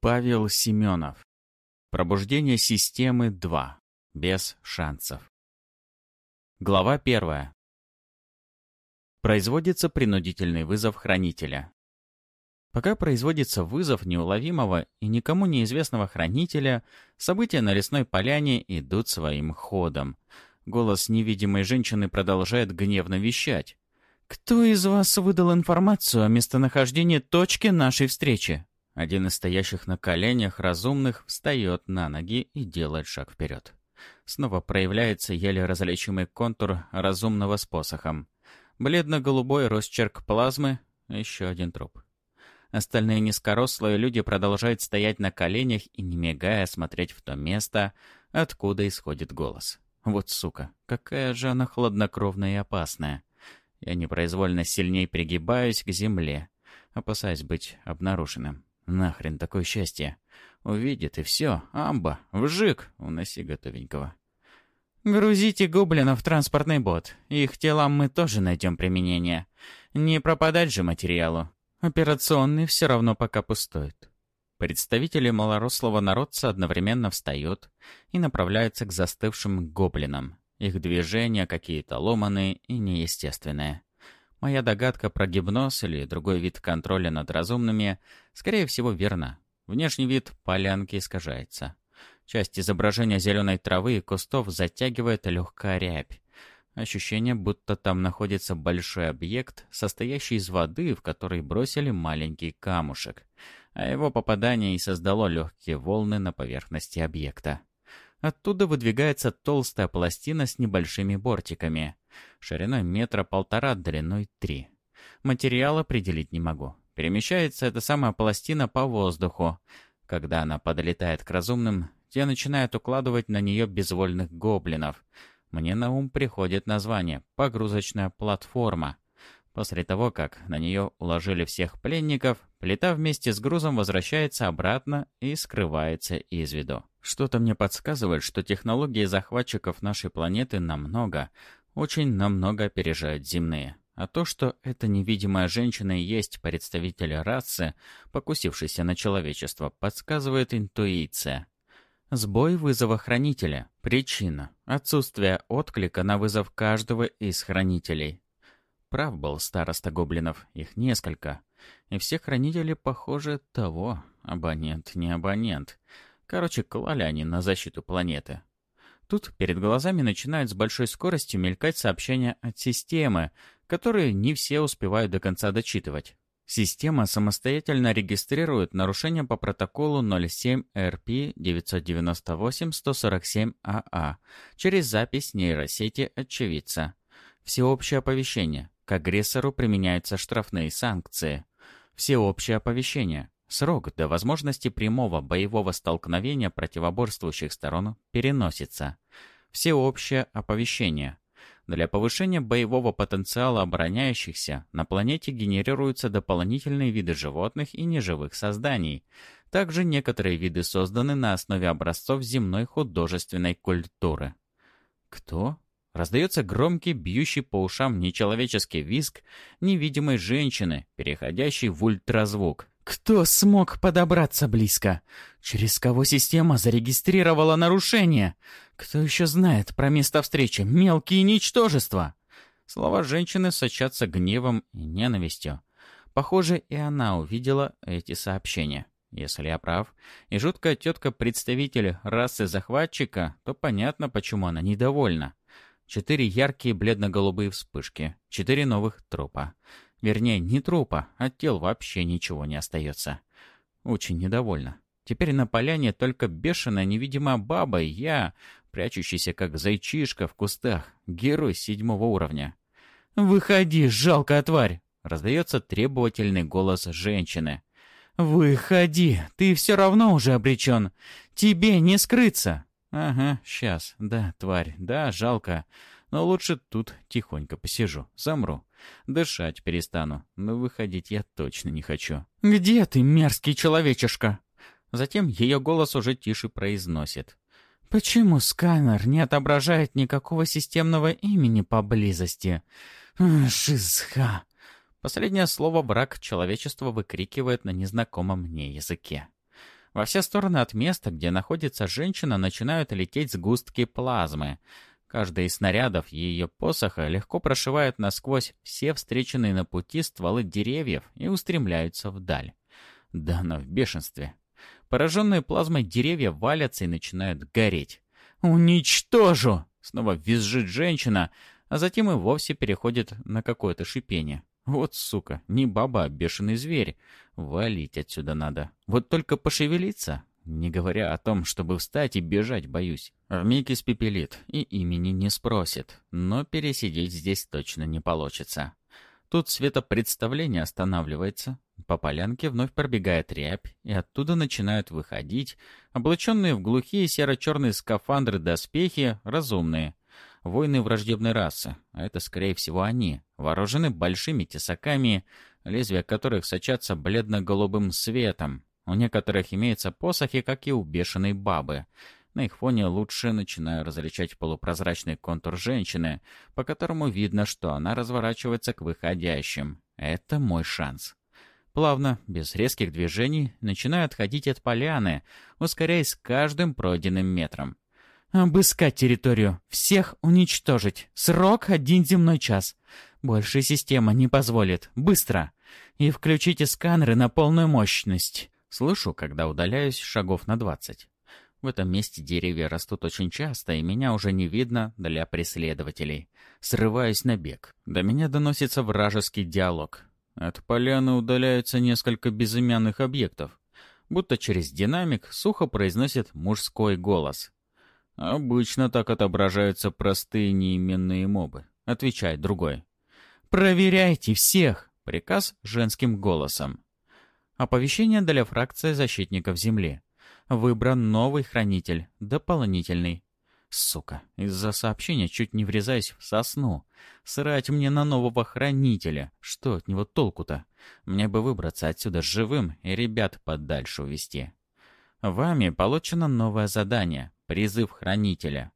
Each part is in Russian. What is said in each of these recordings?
Павел Семенов. Пробуждение системы 2. Без шансов. Глава 1. Производится принудительный вызов хранителя. Пока производится вызов неуловимого и никому неизвестного хранителя, события на лесной поляне идут своим ходом. Голос невидимой женщины продолжает гневно вещать. «Кто из вас выдал информацию о местонахождении точки нашей встречи?» Один из стоящих на коленях разумных встает на ноги и делает шаг вперед. Снова проявляется еле различимый контур разумного с посохом. Бледно-голубой росчерк плазмы, еще один труп. Остальные низкорослые люди продолжают стоять на коленях и, не мигая, смотреть в то место, откуда исходит голос. Вот сука, какая же она хладнокровная и опасная. Я непроизвольно сильней пригибаюсь к земле, опасаясь быть обнаруженным. Нахрен такое счастье. Увидит и все. Амба, вжик, уноси готовенького. Грузите гоблинов в транспортный бот. Их телам мы тоже найдем применение. Не пропадать же материалу. Операционный все равно пока пустует. Представители малорослого народца одновременно встают и направляются к застывшим гоблинам. Их движения какие-то ломаные и неестественные. Моя догадка про гипноз или другой вид контроля над разумными, скорее всего, верна. Внешний вид полянки искажается. Часть изображения зеленой травы и кустов затягивает легкая рябь. Ощущение, будто там находится большой объект, состоящий из воды, в который бросили маленький камушек, а его попадание и создало легкие волны на поверхности объекта. Оттуда выдвигается толстая пластина с небольшими бортиками, шириной метра полтора, длиной три. Материал определить не могу. Перемещается эта самая пластина по воздуху. Когда она подлетает к разумным, те начинают укладывать на нее безвольных гоблинов. Мне на ум приходит название «погрузочная платформа». После того, как на нее уложили всех пленников, плита вместе с грузом возвращается обратно и скрывается из виду. Что-то мне подсказывает, что технологии захватчиков нашей планеты намного, очень намного опережают земные. А то, что эта невидимая женщина и есть представитель расы, покусившейся на человечество, подсказывает интуиция. Сбой вызова хранителя. Причина. Отсутствие отклика на вызов каждого из хранителей. Прав был староста гоблинов, их несколько. И все хранители, похоже, того. Абонент, не абонент. Короче, клали они на защиту планеты. Тут перед глазами начинают с большой скоростью мелькать сообщения от системы, которые не все успевают до конца дочитывать. Система самостоятельно регистрирует нарушения по протоколу 07-RP-998-147-AA через запись нейросети очевидца. Всеобщее оповещение. К агрессору применяются штрафные санкции. Всеобщее оповещение. Срок до возможности прямого боевого столкновения противоборствующих сторон переносится. Всеобщее оповещение. Для повышения боевого потенциала обороняющихся на планете генерируются дополнительные виды животных и неживых созданий. Также некоторые виды созданы на основе образцов земной художественной культуры. Кто? Раздается громкий, бьющий по ушам нечеловеческий визг невидимой женщины, переходящий в ультразвук. Кто смог подобраться близко? Через кого система зарегистрировала нарушение? Кто еще знает про место встречи? Мелкие ничтожества! Слова женщины сочатся гневом и ненавистью. Похоже, и она увидела эти сообщения. Если я прав, и жуткая тетка-представитель расы захватчика, то понятно, почему она недовольна. Четыре яркие бледно-голубые вспышки. Четыре новых трупа. Вернее, не трупа, от тел вообще ничего не остается. Очень недовольна. Теперь на поляне только бешеная невидимая баба и я, прячущийся как зайчишка в кустах, герой седьмого уровня. «Выходи, жалкая тварь!» — раздается требовательный голос женщины. «Выходи, ты все равно уже обречен. Тебе не скрыться!» «Ага, сейчас. Да, тварь. Да, жалко. Но лучше тут тихонько посижу. Замру. Дышать перестану. Но выходить я точно не хочу». «Где ты, мерзкий человечишка?» Затем ее голос уже тише произносит. «Почему сканер не отображает никакого системного имени поблизости? Шизха!» Последнее слово брак человечества выкрикивает на незнакомом мне языке. Во все стороны от места, где находится женщина, начинают лететь сгустки плазмы. Каждый из снарядов ее посоха легко прошивает насквозь все встреченные на пути стволы деревьев и устремляются вдаль. Да она в бешенстве. Пораженные плазмой деревья валятся и начинают гореть. «Уничтожу!» — снова визжит женщина, а затем и вовсе переходит на какое-то шипение. Вот, сука, не баба, а бешеный зверь. Валить отсюда надо. Вот только пошевелиться, не говоря о том, чтобы встать и бежать, боюсь. Вмиг испепелит и имени не спросит, но пересидеть здесь точно не получится. Тут светопредставление останавливается, по полянке вновь пробегает рябь, и оттуда начинают выходить, облаченные в глухие серо-черные скафандры доспехи, разумные. Воины враждебной расы, а это, скорее всего, они, вооружены большими тесаками, лезвия которых сочатся бледно-голубым светом. У некоторых имеются посохи, как и у бешеной бабы. На их фоне лучше начинаю различать полупрозрачный контур женщины, по которому видно, что она разворачивается к выходящим. Это мой шанс. Плавно, без резких движений, начинаю отходить от поляны, ускоряясь каждым пройденным метром. «Обыскать территорию. Всех уничтожить. Срок один земной час. Больше система не позволит. Быстро. И включите сканеры на полную мощность». Слышу, когда удаляюсь шагов на двадцать. В этом месте деревья растут очень часто, и меня уже не видно для преследователей. Срываюсь на бег. До меня доносится вражеский диалог. От поляны удаляются несколько безымянных объектов. Будто через динамик сухо произносит мужской голос. «Обычно так отображаются простые неименные мобы», — отвечает другой. «Проверяйте всех!» — приказ женским голосом. Оповещение для фракции защитников Земли. Выбран новый хранитель, дополнительный. Сука, из-за сообщения чуть не врезаюсь в сосну. Срать мне на нового хранителя. Что от него толку-то? Мне бы выбраться отсюда живым и ребят подальше увести. Вами получено новое задание — призыв хранителя.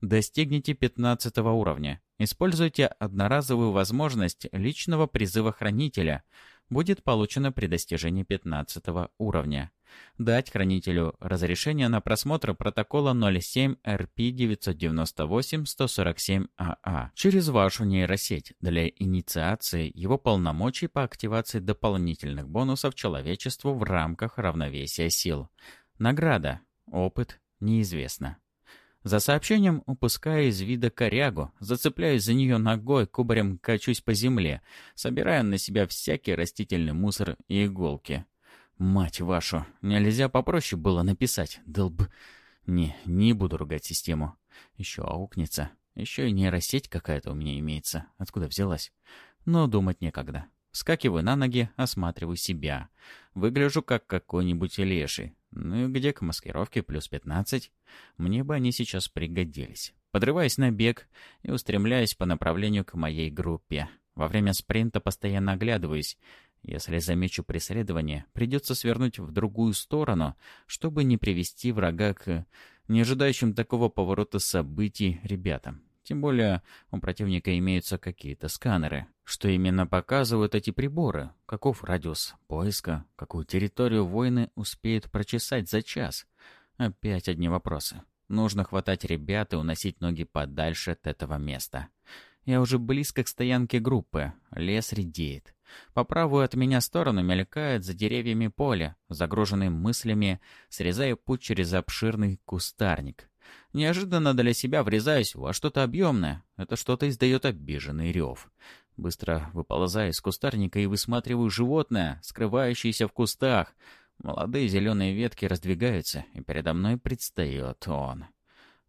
Достигните 15 уровня. Используйте одноразовую возможность личного призыва хранителя. Будет получено при достижении 15 уровня дать хранителю разрешение на просмотр протокола 07 RP 998 147 АА через вашу нейросеть для инициации его полномочий по активации дополнительных бонусов человечеству в рамках равновесия сил. Награда. Опыт. Неизвестно. За сообщением упускаю из вида корягу, зацепляюсь за нее ногой, кубарем качусь по земле, собирая на себя всякий растительный мусор и иголки. Мать вашу, нельзя попроще было написать, долб... Не, не буду ругать систему. Еще аукнется. Еще и нейросеть какая-то у меня имеется. Откуда взялась? Но думать некогда. Скакиваю на ноги, осматриваю себя. Выгляжу как какой-нибудь леший. Ну и где к маскировке плюс 15? Мне бы они сейчас пригодились. Подрываюсь на бег и устремляюсь по направлению к моей группе. Во время спринта постоянно оглядываюсь. Если замечу преследование, придется свернуть в другую сторону, чтобы не привести врага к неожидающим такого поворота событий ребятам. Тем более у противника имеются какие-то сканеры, что именно показывают эти приборы, каков радиус поиска, какую территорию воины успеют прочесать за час. Опять одни вопросы. Нужно хватать ребят и уносить ноги подальше от этого места. Я уже близко к стоянке группы. Лес редеет. По правую от меня сторону мелькает за деревьями поле, загруженный мыслями, срезая путь через обширный кустарник. Неожиданно для себя врезаюсь во что-то объемное. Это что-то издает обиженный рев. Быстро выползаю из кустарника и высматриваю животное, скрывающееся в кустах. Молодые зеленые ветки раздвигаются, и передо мной предстает он.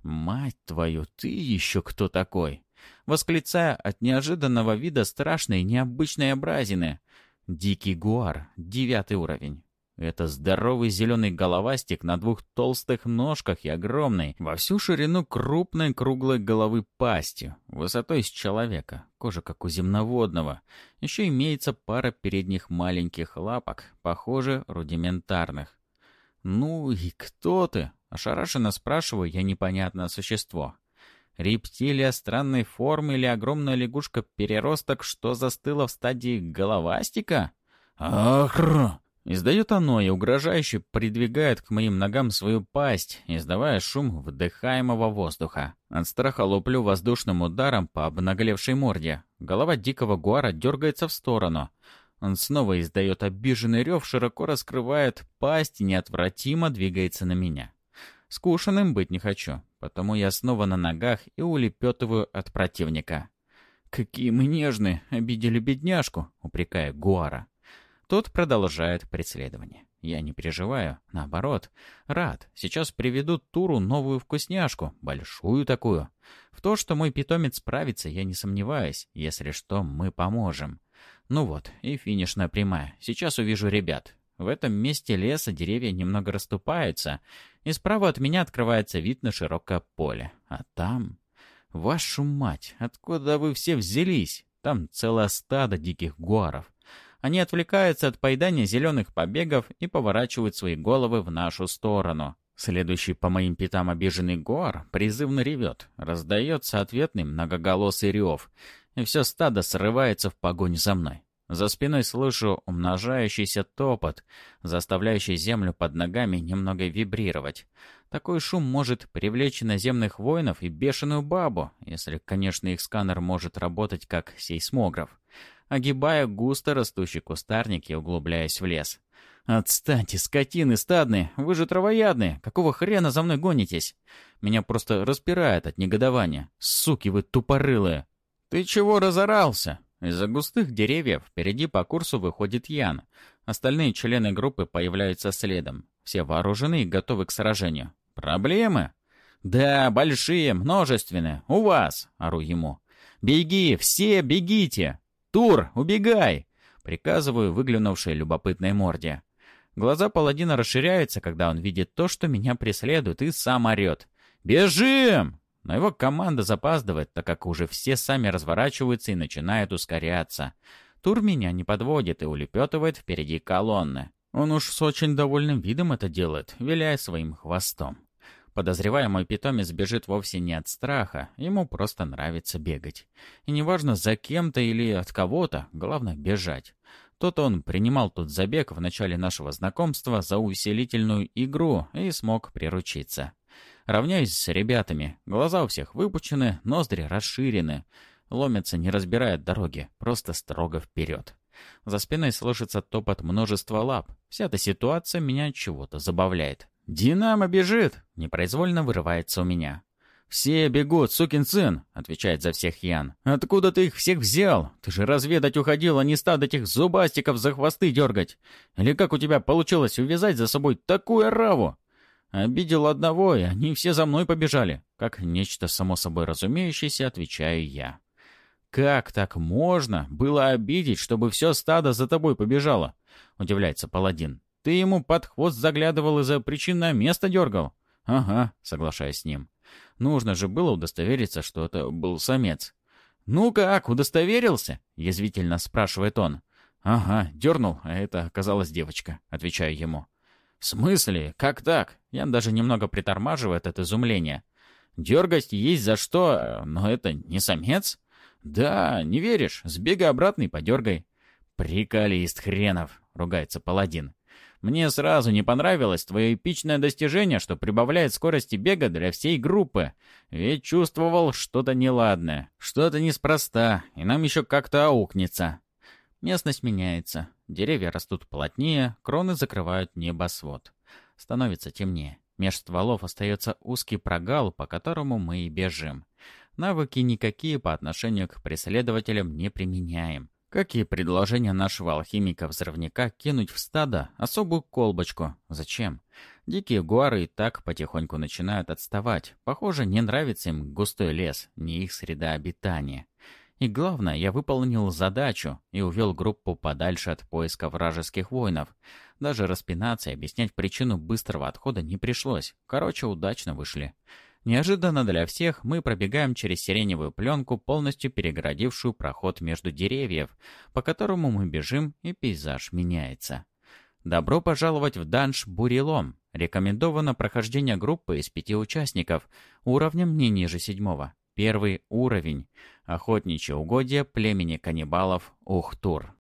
«Мать твою, ты еще кто такой?» восклицая от неожиданного вида страшной необычной образины. Дикий гуар, девятый уровень. Это здоровый зеленый головастик на двух толстых ножках и огромной, во всю ширину крупной круглой головы пастью, высотой с человека, кожа как у земноводного. Еще имеется пара передних маленьких лапок, похоже, рудиментарных. «Ну и кто ты?» — ошарашенно спрашиваю я непонятное существо. Рептилия странной формы или огромная лягушка-переросток, что застыла в стадии головастика? Ахр! Издает оно и угрожающе придвигает к моим ногам свою пасть, издавая шум вдыхаемого воздуха. От страха луплю воздушным ударом по обнаглевшей морде. Голова дикого гуара дергается в сторону. Он снова издает обиженный рев, широко раскрывает пасть и неотвратимо двигается на меня. Скушенным быть не хочу, потому я снова на ногах и улепетываю от противника. «Какие мы нежные! Обидели бедняжку!» — упрекая Гуара. Тот продолжает преследование. Я не переживаю, наоборот, рад. Сейчас приведут Туру новую вкусняшку, большую такую. В то, что мой питомец справится, я не сомневаюсь. Если что, мы поможем. Ну вот, и финишная прямая. Сейчас увижу ребят. В этом месте леса деревья немного расступаются, и справа от меня открывается вид на широкое поле. А там... Вашу мать, откуда вы все взялись? Там целое стадо диких гуаров. Они отвлекаются от поедания зеленых побегов и поворачивают свои головы в нашу сторону. Следующий по моим пятам обиженный гор призывно ревет. Раздается ответный многоголосый рев, и все стадо срывается в погоню за мной. За спиной слышу умножающийся топот, заставляющий землю под ногами немного вибрировать. Такой шум может привлечь наземных воинов и бешеную бабу, если, конечно, их сканер может работать как сейсмограф огибая густо растущий кустарник и углубляясь в лес. «Отстаньте, скотины стадные! Вы же травоядные! Какого хрена за мной гонитесь? Меня просто распирает от негодования. Суки вы тупорылые!» «Ты чего разорался?» Из-за густых деревьев впереди по курсу выходит Ян. Остальные члены группы появляются следом. Все вооружены и готовы к сражению. «Проблемы?» «Да, большие, множественные. У вас!» — ору ему. «Беги! Все бегите!» «Тур, убегай!» — приказываю выглянувшей любопытной морде. Глаза паладина расширяются, когда он видит то, что меня преследует, и сам орет. «Бежим!» Но его команда запаздывает, так как уже все сами разворачиваются и начинают ускоряться. Тур меня не подводит и улепетывает впереди колонны. Он уж с очень довольным видом это делает, виляя своим хвостом. Подозревая, мой питомец бежит вовсе не от страха, ему просто нравится бегать. И неважно, за кем-то или от кого-то, главное — бежать. Тот он принимал тот забег в начале нашего знакомства за усилительную игру и смог приручиться. Равняюсь с ребятами. Глаза у всех выпучены, ноздри расширены. Ломятся, не разбирая дороги, просто строго вперед. За спиной слышится топот множества лап. Вся эта ситуация меня чего-то забавляет. «Динамо бежит!» — непроизвольно вырывается у меня. «Все бегут, сукин сын!» — отвечает за всех Ян. «Откуда ты их всех взял? Ты же разведать уходил, а не стад этих зубастиков за хвосты дергать! Или как у тебя получилось увязать за собой такую ораву?» Обидел одного, и они все за мной побежали. Как нечто само собой разумеющееся, отвечаю я. «Как так можно было обидеть, чтобы все стадо за тобой побежало?» — удивляется паладин. Ты ему под хвост заглядывал и за причинное место дергал?» «Ага», — соглашаясь с ним. «Нужно же было удостовериться, что это был самец». «Ну как, удостоверился?» — язвительно спрашивает он. «Ага, дернул, а это оказалась девочка», — отвечаю ему. «В смысле? Как так?» Ян даже немного притормаживает от изумления. «Дергать есть за что, но это не самец?» «Да, не веришь? Сбегай обратно и подергай». «Приколист хренов!» — ругается паладин. Мне сразу не понравилось твое эпичное достижение, что прибавляет скорости бега для всей группы. Ведь чувствовал что-то неладное, что-то неспроста, и нам еще как-то аукнется. Местность меняется. Деревья растут плотнее, кроны закрывают небосвод. Становится темнее. Меж стволов остается узкий прогал, по которому мы и бежим. Навыки никакие по отношению к преследователям не применяем. Как и предложение нашего алхимика-взрывника кинуть в стадо особую колбочку. Зачем? Дикие гуары и так потихоньку начинают отставать. Похоже, не нравится им густой лес, не их среда обитания. И главное, я выполнил задачу и увел группу подальше от поиска вражеских воинов. Даже распинаться и объяснять причину быстрого отхода не пришлось. Короче, удачно вышли. Неожиданно для всех мы пробегаем через сиреневую пленку, полностью перегородившую проход между деревьев, по которому мы бежим, и пейзаж меняется. Добро пожаловать в данж Бурелом. Рекомендовано прохождение группы из пяти участников, уровнем не ниже седьмого. Первый уровень. Охотничье угодье племени каннибалов Ухтур.